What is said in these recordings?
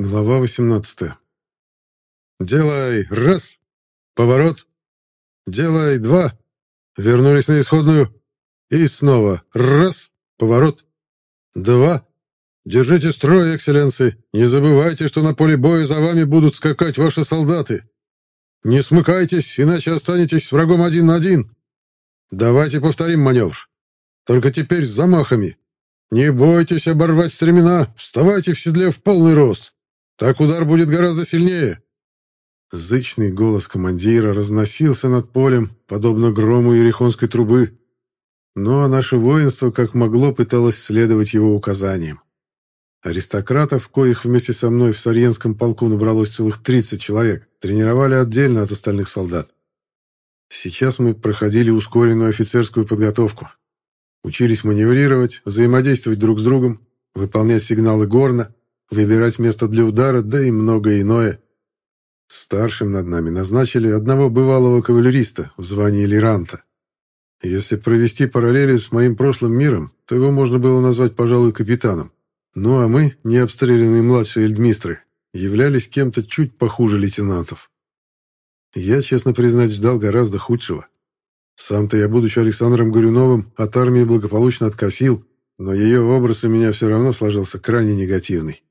Глава 18. «Делай раз! Поворот! Делай два! Вернулись на исходную! И снова раз! Поворот! Два! Держите строй, экселленсы! Не забывайте, что на поле боя за вами будут скакать ваши солдаты! Не смыкайтесь, иначе останетесь врагом один на один! Давайте повторим маневр! Только теперь с замахами! Не бойтесь оборвать стремена! Вставайте в седле в полный рост!» Так удар будет гораздо сильнее. Зычный голос командира разносился над полем, подобно грому ерехонской трубы. А наше воинство, как могло, пыталось следовать его указаниям. Аристократов, коих вместе со мной в Сарьенском полку набралось целых 30 человек, тренировали отдельно от остальных солдат. Сейчас мы проходили ускоренную офицерскую подготовку. Учились маневрировать, взаимодействовать друг с другом, выполнять сигналы горна, выбирать место для удара, да и многое иное. Старшим над нами назначили одного бывалого кавалериста в звании Лиранта. Если провести параллели с моим прошлым миром, то его можно было назвать, пожалуй, капитаном. Ну а мы, необстрелянные младшие эльдмистры, являлись кем-то чуть похуже лейтенантов. Я, честно признать, ждал гораздо худшего. Сам-то я, будучи Александром Горюновым, от армии благополучно откосил, но ее образ у меня все равно сложился крайне негативный.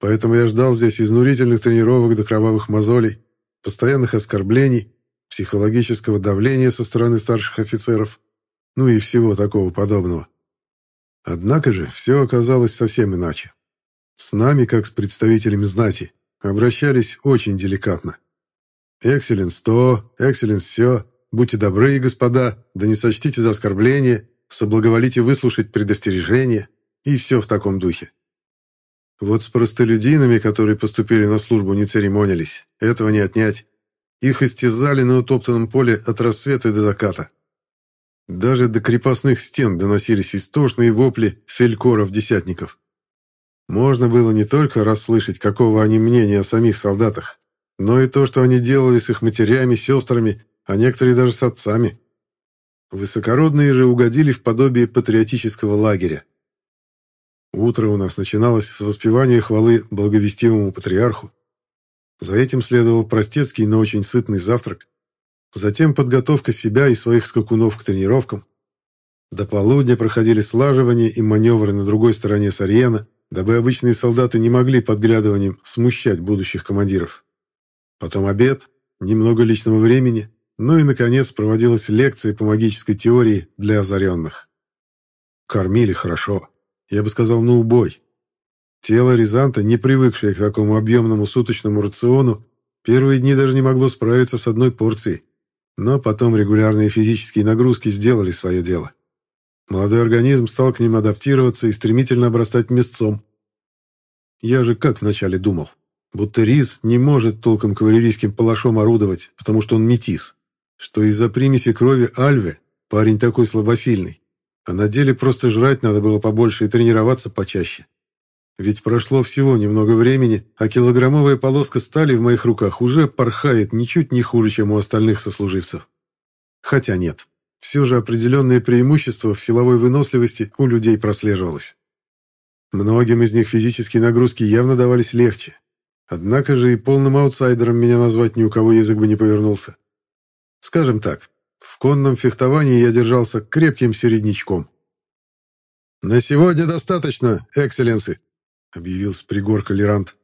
Поэтому я ждал здесь изнурительных тренировок до кровавых мозолей, постоянных оскорблений, психологического давления со стороны старших офицеров, ну и всего такого подобного. Однако же все оказалось совсем иначе. С нами, как с представителями знати, обращались очень деликатно. «Экселленс то, экселленс все, будьте добры, господа, да не сочтите за оскорбление, соблаговолите выслушать предостережение» и все в таком духе. Вот с простолюдинами, которые поступили на службу, не церемонились. Этого не отнять. Их истязали на утоптанном поле от рассвета до заката. Даже до крепостных стен доносились истошные вопли фелькоров-десятников. Можно было не только расслышать, какого они мнения о самих солдатах, но и то, что они делали с их матерями, сестрами, а некоторые даже с отцами. Высокородные же угодили в подобие патриотического лагеря. Утро у нас начиналось с воспевания хвалы благовестимому патриарху. За этим следовал простецкий, но очень сытный завтрак. Затем подготовка себя и своих скакунов к тренировкам. До полудня проходили слаживания и маневры на другой стороне Сарьена, дабы обычные солдаты не могли подглядыванием смущать будущих командиров. Потом обед, немного личного времени, ну и, наконец, проводилась лекция по магической теории для озаренных. Кормили хорошо я бы сказал, на убой. Тело Рязанта, не привыкшее к такому объемному суточному рациону, первые дни даже не могло справиться с одной порцией. Но потом регулярные физические нагрузки сделали свое дело. Молодой организм стал к ним адаптироваться и стремительно обрастать мясцом. Я же как вначале думал, будто Риз не может толком кавалерийским палашом орудовать, потому что он метис, что из-за примеси крови Альве парень такой слабосильный. А на деле просто жрать надо было побольше и тренироваться почаще. Ведь прошло всего немного времени, а килограммовая полоска стали в моих руках уже порхает ничуть не хуже, чем у остальных сослуживцев. Хотя нет, все же определенное преимущество в силовой выносливости у людей прослеживалось. Многим из них физические нагрузки явно давались легче. Однако же и полным аутсайдером меня назвать ни у кого язык бы не повернулся. Скажем так, в конном фехтовании я держался крепким середнячком. «На сегодня достаточно, экселленсы», — объявил с пригорка Лерант.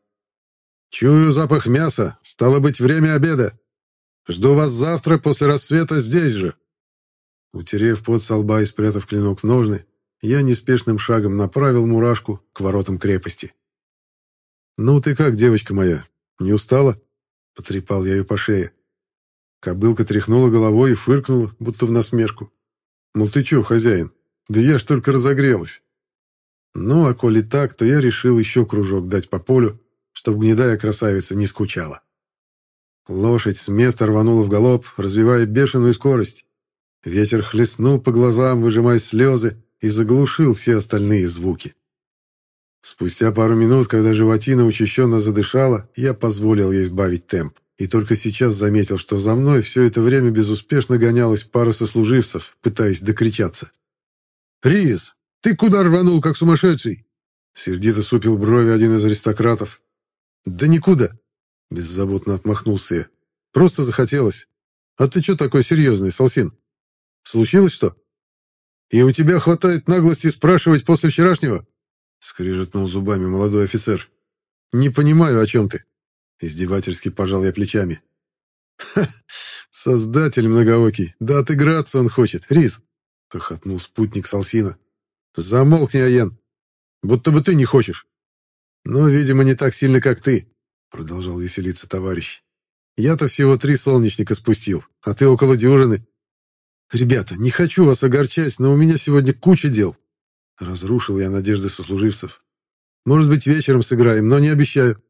«Чую запах мяса, стало быть, время обеда. Жду вас завтра после рассвета здесь же». Утерев пот со лба и спрятав клинок в ножны, я неспешным шагом направил мурашку к воротам крепости. «Ну ты как, девочка моя, не устала?» — потрепал я ее по шее. Кобылка тряхнула головой и фыркнула, будто в насмешку. Мол, ты чё, хозяин? Да я ж только разогрелась. Ну, а коли так, то я решил еще кружок дать по полю, чтобы гнедая красавица не скучала. Лошадь с места рванула в галоп, развивая бешеную скорость. Ветер хлестнул по глазам, выжимая слезы, и заглушил все остальные звуки. Спустя пару минут, когда животина учащенно задышала, я позволил ей сбавить темп и только сейчас заметил, что за мной все это время безуспешно гонялась пара сослуживцев, пытаясь докричаться. «Риз, ты куда рванул, как сумасшедший?» Сердито супил брови один из аристократов. Да никуда. Беззаботно отмахнулся я. Просто захотелось. А ты что такой серьезный, Салсин? Случилось что? И у тебя хватает наглости спрашивать после вчерашнего? Скрежетнул зубами молодой офицер. Не понимаю, о чем ты. Издевательски пожал я плечами. Ха, создатель многоокий, да отыграться он хочет, Рис, хохотнул спутник Салсина. Замолкни, Аян, будто бы ты не хочешь. Но, видимо, не так сильно, как ты, продолжал веселиться товарищ. Я-то всего три солнечника спустил, а ты около дюжины. Ребята, не хочу вас огорчать, но у меня сегодня куча дел. Разрушил я надежды сослуживцев. Может быть, вечером сыграем, но не обещаю.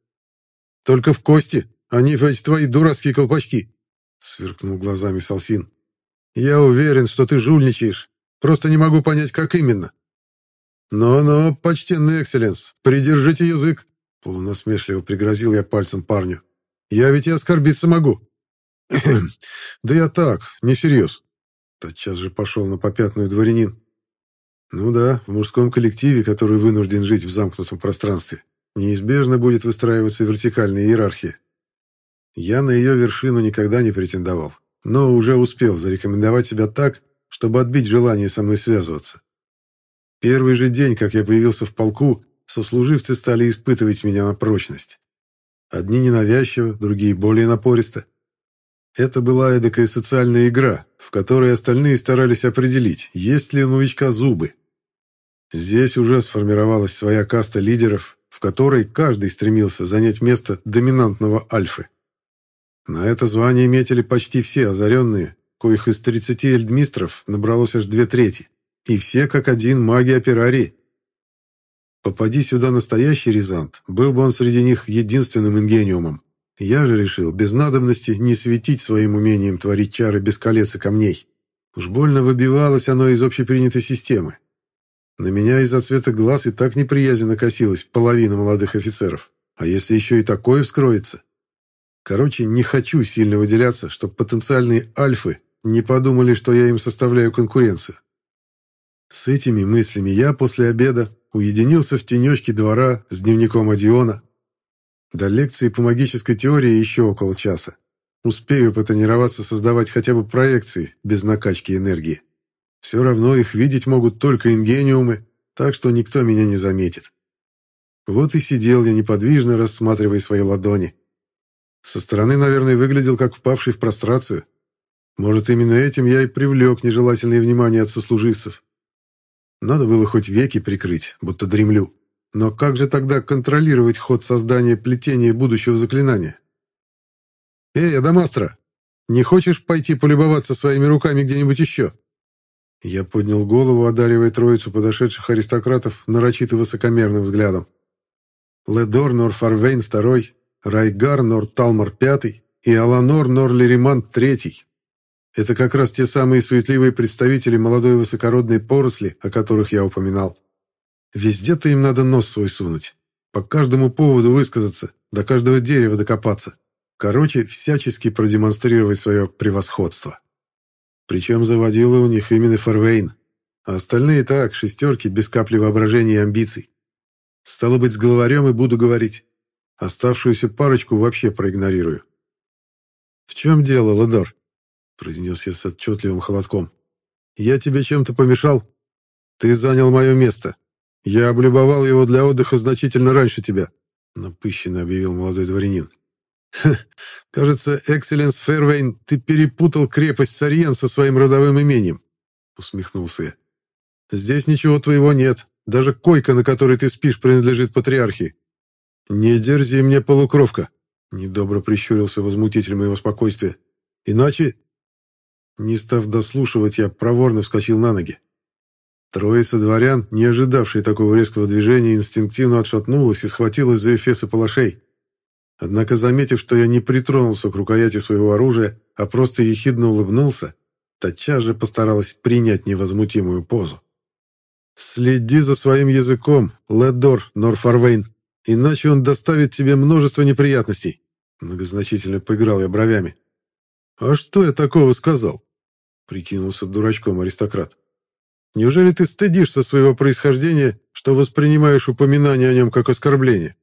Только в кости, а не в эти твои дурацкие колпачки. Сверкнул глазами Салсин. Я уверен, что ты жульничаешь. Просто не могу понять, как именно. «Но-но, почтенный экселленс, придержите язык!» Полунасмешливо пригрозил я пальцем парню. «Я ведь и оскорбиться могу!» «Да я так, не всерьез!» Тотчас же пошел на попятную дворянин. «Ну да, в мужском коллективе, который вынужден жить в замкнутом пространстве, неизбежно будет выстраиваться вертикальная иерархия. Я на ее вершину никогда не претендовал, но уже успел зарекомендовать себя так, чтобы отбить желание со мной связываться. Первый же день, как я появился в полку, сослуживцы стали испытывать меня на прочность. Одни ненавязчиво, другие более напористо. Это была эдакая социальная игра, в которой остальные старались определить, есть ли у новичка зубы. Здесь уже сформировалась своя каста лидеров, в которой каждый стремился занять место доминантного альфы. На это звание метили почти все озаренные, коих из 30 эльдмистров набралось аж две трети. И все как один маги операрии. Попади сюда настоящий Рязант, был бы он среди них единственным ингениумом. Я же решил без надобности не светить своим умением творить чары без колец и камней. Уж больно выбивалось оно из общепринятой системы. На меня из-за цвета глаз и так неприязненно косилась половина молодых офицеров. А если еще и такое вскроется? Короче, не хочу сильно выделяться, чтобы потенциальные альфы не подумали, что я им составляю конкуренцию. С этими мыслями я после обеда уединился в тенечке двора с дневником Одиона. До лекции по магической теории еще около часа. Успею потренироваться создавать хотя бы проекции без накачки энергии. Все равно их видеть могут только ингениумы, так что никто меня не заметит. Вот и сидел я неподвижно, рассматривая свои ладони. Со стороны, наверное, выглядел как впавший в прострацию. Может, именно этим я и привлек нежелательное внимание от сослуживцев. Надо было хоть веки прикрыть, будто дремлю. Но как же тогда контролировать ход создания плетения будущего заклинания? «Эй, Адамастра, не хочешь пойти полюбоваться своими руками где-нибудь еще?» Я поднял голову, одаривая троицу подошедших аристократов нарочито высокомерным взглядом. Ледор Норфарвейн II, Райгар Нор Талмар V и Аланор Нор Лериман III это как раз те самые суетливые представители молодой высокородной поросли, о которых я упоминал. Везде-то им надо нос свой сунуть. По каждому поводу высказаться, до каждого дерева докопаться. Короче, всячески продемонстрировать свое превосходство. Причем заводила у них именно Фарвейн. А остальные так, шестерки, без капли воображения и амбиций. Стало быть, с главарем и буду говорить. Оставшуюся парочку вообще проигнорирую. «В чем дело, Ладор?» произнес я с отчетливым холодком. «Я тебе чем-то помешал? Ты занял мое место. Я облюбовал его для отдыха значительно раньше тебя», напыщенно объявил молодой дворянин. «Кажется, Экселленс Фервейн, ты перепутал крепость Сариен со своим родовым имением», усмехнулся я. «Здесь ничего твоего нет. Даже койка, на которой ты спишь, принадлежит патриархии. Не дерзи мне, полукровка», недобро прищурился возмутитель моего спокойствия. «Иначе не став дослушивать, я проворно вскочил на ноги. Троица дворян, не ожидавшие такого резкого движения, инстинктивно отшатнулась и схватилась за эфесы палашей. Однако, заметив, что я не притронулся к рукояти своего оружия, а просто ехидно улыбнулся, тотчас же постаралась принять невозмутимую позу. «Следи за своим языком, Ледор Норфарвейн, иначе он доставит тебе множество неприятностей», многозначительно поиграл я бровями. «А что я такого сказал?» Прикинулся дурачком аристократ. Неужели ты стыдишься своего происхождения, что воспринимаешь упоминание о нем как оскорбление?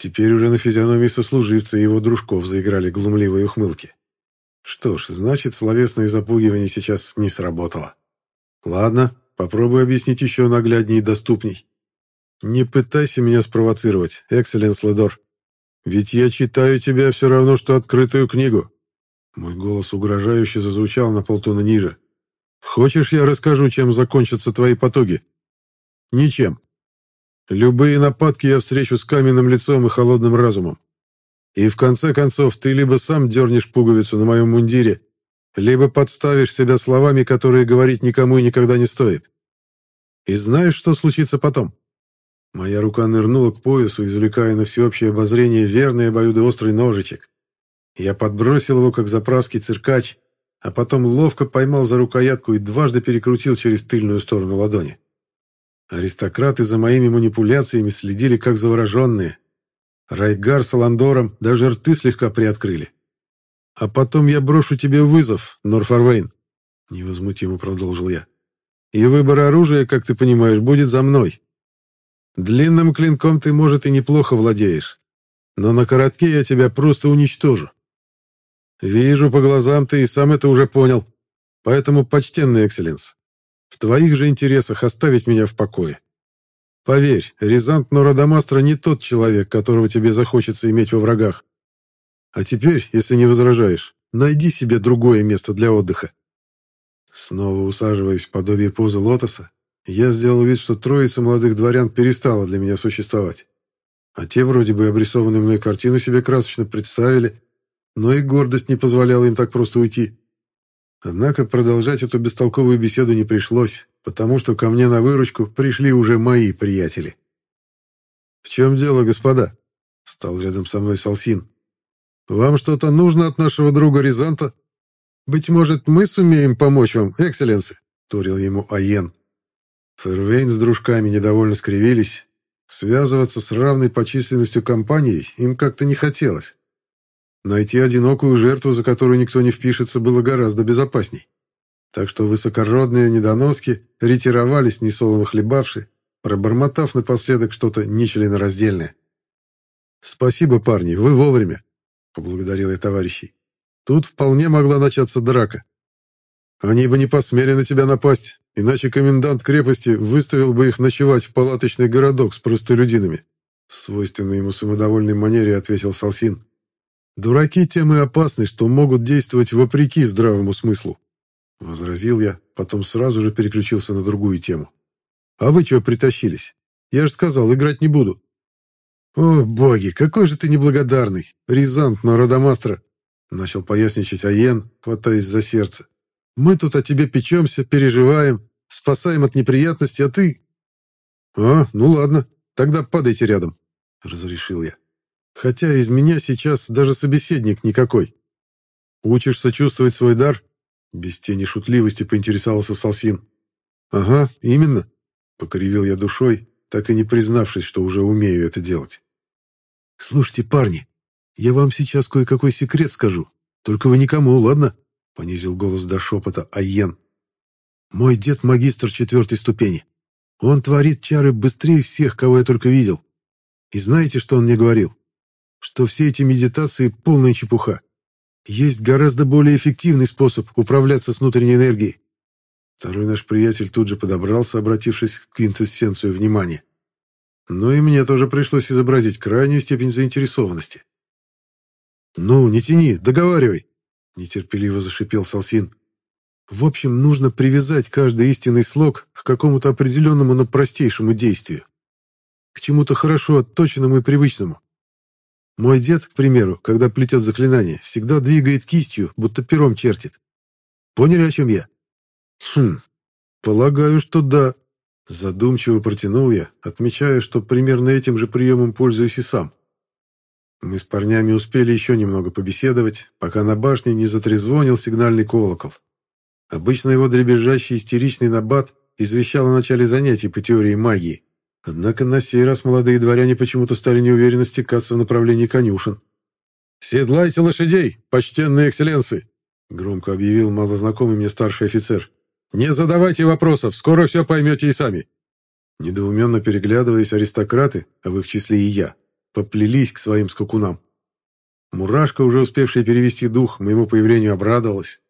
Теперь уже на физиономии сослуживца и его дружков заиграли глумливые ухмылки. Что ж, значит, словесное запугивание сейчас не сработало. Ладно, попробую объяснить еще нагляднее и доступней. Не пытайся меня спровоцировать, Экселленс Ледор. Ведь я читаю тебя все равно, что открытую книгу. Мой голос угрожающе зазвучал на полтона ниже. Хочешь, я расскажу, чем закончатся твои потуги? Ничем. Любые нападки я встречу с каменным лицом и холодным разумом. И в конце концов ты либо сам дернешь пуговицу на моем мундире, либо подставишь себя словами, которые говорить никому и никогда не стоит. И знаешь, что случится потом? Моя рука нырнула к поясу, извлекая на всеобщее обозрение верный обоюдоострый ножичек. Я подбросил его, как заправский циркач, а потом ловко поймал за рукоятку и дважды перекрутил через тыльную сторону ладони. Аристократы за моими манипуляциями следили как завороженные. Райгар с Аландором даже рты слегка приоткрыли. «А потом я брошу тебе вызов, Норфорвейн», — невозмутимо продолжил я. «И выбор оружия, как ты понимаешь, будет за мной. Длинным клинком ты, может, и неплохо владеешь, но на коротке я тебя просто уничтожу. Вижу по глазам, ты и сам это уже понял. Поэтому, почтенный экселленс, в твоих же интересах оставить меня в покое. Поверь, Рязант Норадамастра не тот человек, которого тебе захочется иметь во врагах. А теперь, если не возражаешь, найди себе другое место для отдыха. Снова усаживаясь в подобие позы лотоса, я сделал вид, что троица молодых дворян перестала для меня существовать. А те вроде бы обрисованную мной картину себе красочно представили, но и гордость не позволяла им так просто уйти. Однако продолжать эту бестолковую беседу не пришлось, потому что ко мне на выручку пришли уже мои приятели. «В чем дело, господа?» — стал рядом со мной Салсин. «Вам что-то нужно от нашего друга Рязанта? Быть может, мы сумеем помочь вам, экселленсы?» — турил ему Аен. Фервейн с дружками недовольно скривились. Связываться с равной по численностью компанией им как-то не хотелось. Найти одинокую жертву, за которую никто не впишется, было гораздо безопасней. Так что высокородные недоноски ретировались, несолоно хлебавши, пробормотав напоследок что-то нечленораздельное. «Спасибо, парни, вы вовремя», — поблагодарил я товарищей. «Тут вполне могла начаться драка. Они бы не посмели на тебя напасть, иначе комендант крепости выставил бы их ночевать в палаточный городок с простолюдинами. В свойственной ему самодовольной манере ответил Салсин. Дураки тем и опасны, что могут действовать вопреки здравому смыслу. Возразил я, потом сразу же переключился на другую тему. А вы чего притащились? Я же сказал, играть не буду. О, боги, какой же ты неблагодарный, Рязант, но Родомастра! Начал поясничать Аен, хватаясь за сердце. Мы тут о тебе печемся, переживаем, спасаем от неприятностей, а ты...» «А, ну ладно, тогда падайте рядом», — разрешил я. «Хотя из меня сейчас даже собеседник никакой. Учишься чувствовать свой дар?» Без тени шутливости поинтересовался Салсин. «Ага, именно», — покривил я душой, так и не признавшись, что уже умею это делать. «Слушайте, парни, я вам сейчас кое-какой секрет скажу. Только вы никому, ладно?» — понизил голос до шепота Айен. «Мой дед — магистр четвертой ступени. Он творит чары быстрее всех, кого я только видел. И знаете, что он мне говорил? Что все эти медитации — полная чепуха. Есть гораздо более эффективный способ управляться с внутренней энергией. Второй наш приятель тут же подобрался, обратившись к квинтэссенцию внимания. Но и мне тоже пришлось изобразить крайнюю степень заинтересованности. «Ну, не тяни, договаривай!» нетерпеливо зашипел Салсин. В общем, нужно привязать каждый истинный слог к какому-то определенному, но простейшему действию. К чему-то хорошо отточенному и привычному. Мой дед, к примеру, когда плетет заклинание, всегда двигает кистью, будто пером чертит. Поняли, о чем я? Хм, полагаю, что да. Задумчиво протянул я, отмечая, что примерно этим же приемом пользуюсь и сам. Мы с парнями успели еще немного побеседовать, пока на башне не затрезвонил сигнальный колокол. Обычно его дребезжащий истеричный набат извещал о начале занятий по теории магии. Однако на сей раз молодые дворяне почему-то стали неуверенно стекаться в направлении конюшен. «Седлайте лошадей, почтенные экселленции!» — громко объявил малознакомый мне старший офицер. «Не задавайте вопросов, скоро все поймете и сами». Недоуменно переглядываясь, аристократы, а в их числе и я, поплелись к своим скакунам. Мурашка, уже успевшая перевести дух, моему появлению обрадовалась.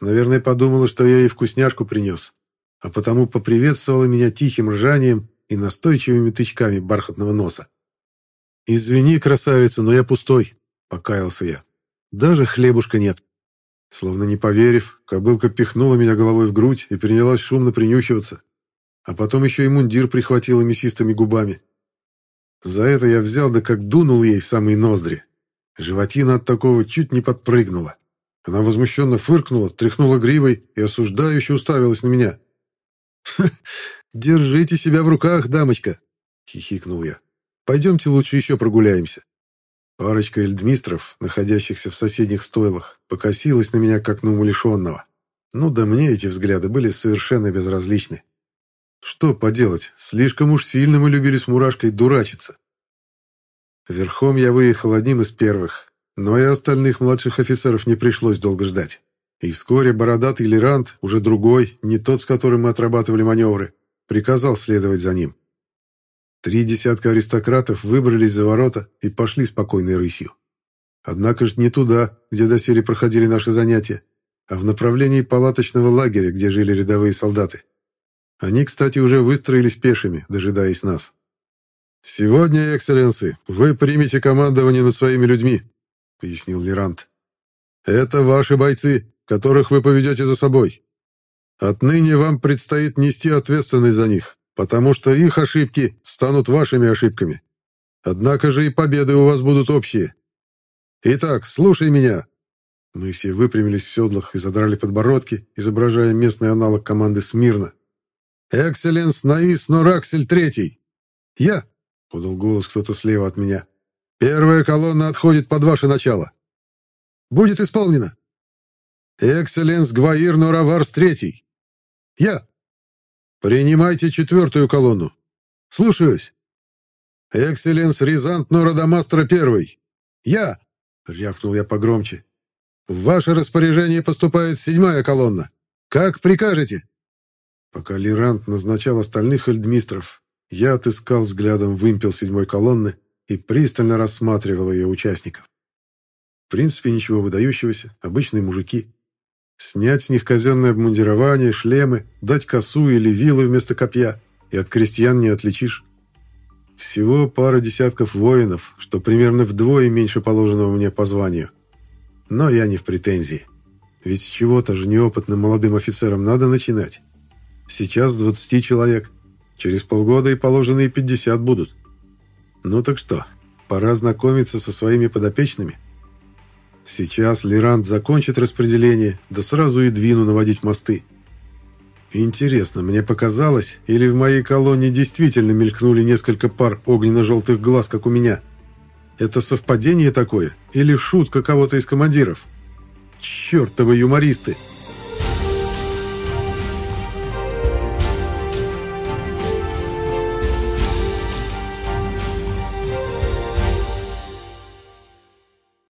Наверное, подумала, что я ей вкусняшку принес, а потому поприветствовала меня тихим ржанием и настойчивыми тычками бархатного носа. «Извини, красавица, но я пустой», — покаялся я. «Даже хлебушка нет». Словно не поверив, кобылка пихнула меня головой в грудь и принялась шумно принюхиваться. А потом еще и мундир прихватила мясистыми губами. За это я взял да как дунул ей в самые ноздри. Животина от такого чуть не подпрыгнула. Она возмущенно фыркнула, тряхнула гривой и осуждающе уставилась на меня. «Держите себя в руках, дамочка!» — хихикнул я. «Пойдемте лучше еще прогуляемся». Парочка эльдмистров, находящихся в соседних стойлах, покосилась на меня, как на умалишенного. Ну да мне эти взгляды были совершенно безразличны. Что поделать, слишком уж сильно мы любили с Мурашкой дурачиться. Верхом я выехал одним из первых, но и остальных младших офицеров не пришлось долго ждать. И вскоре бородатый Лерант, уже другой, не тот, с которым мы отрабатывали маневры, приказал следовать за ним. Три десятка аристократов выбрались за ворота и пошли спокойной рысью. Однако же не туда, где доселе проходили наши занятия, а в направлении палаточного лагеря, где жили рядовые солдаты. Они, кстати, уже выстроились пешими, дожидаясь нас. «Сегодня, экселленсы, вы примете командование над своими людьми», — пояснил Лерант. «Это ваши бойцы, которых вы поведете за собой. Отныне вам предстоит нести ответственность за них, потому что их ошибки станут вашими ошибками. Однако же и победы у вас будут общие. Итак, слушай меня». Мы все выпрямились в седлах и задрали подбородки, изображая местный аналог команды «Смирно». «Экселленс Наис Нораксель Третий!» «Я!» — подал голос кто-то слева от меня. «Первая колонна отходит под ваше начало». «Будет исполнено!» «Экселленс Гваир Нораварс Третий!» «Я!» «Принимайте четвертую колонну!» «Слушаюсь!» «Экселленс Рязант Норадамастра Первый!» «Я!» — рявкнул я погромче. «В ваше распоряжение поступает седьмая колонна. Как прикажете?» Пока Лирант назначал остальных эльдмистров, я отыскал взглядом вымпел седьмой колонны и пристально рассматривал ее участников. В принципе, ничего выдающегося, обычные мужики. Снять с них казенное обмундирование, шлемы, дать косу или вилы вместо копья, и от крестьян не отличишь. Всего пара десятков воинов, что примерно вдвое меньше положенного мне по званию. Но я не в претензии. Ведь с чего-то же неопытным молодым офицерам надо начинать. Сейчас 20 человек. Через полгода и положенные 50 будут. Ну так что, пора знакомиться со своими подопечными. Сейчас Лерант закончит распределение, да сразу и двину наводить мосты. Интересно, мне показалось, или в моей колонии действительно мелькнули несколько пар огненно-желтых глаз, как у меня? Это совпадение такое? Или шутка кого-то из командиров? Чертовы юмористы!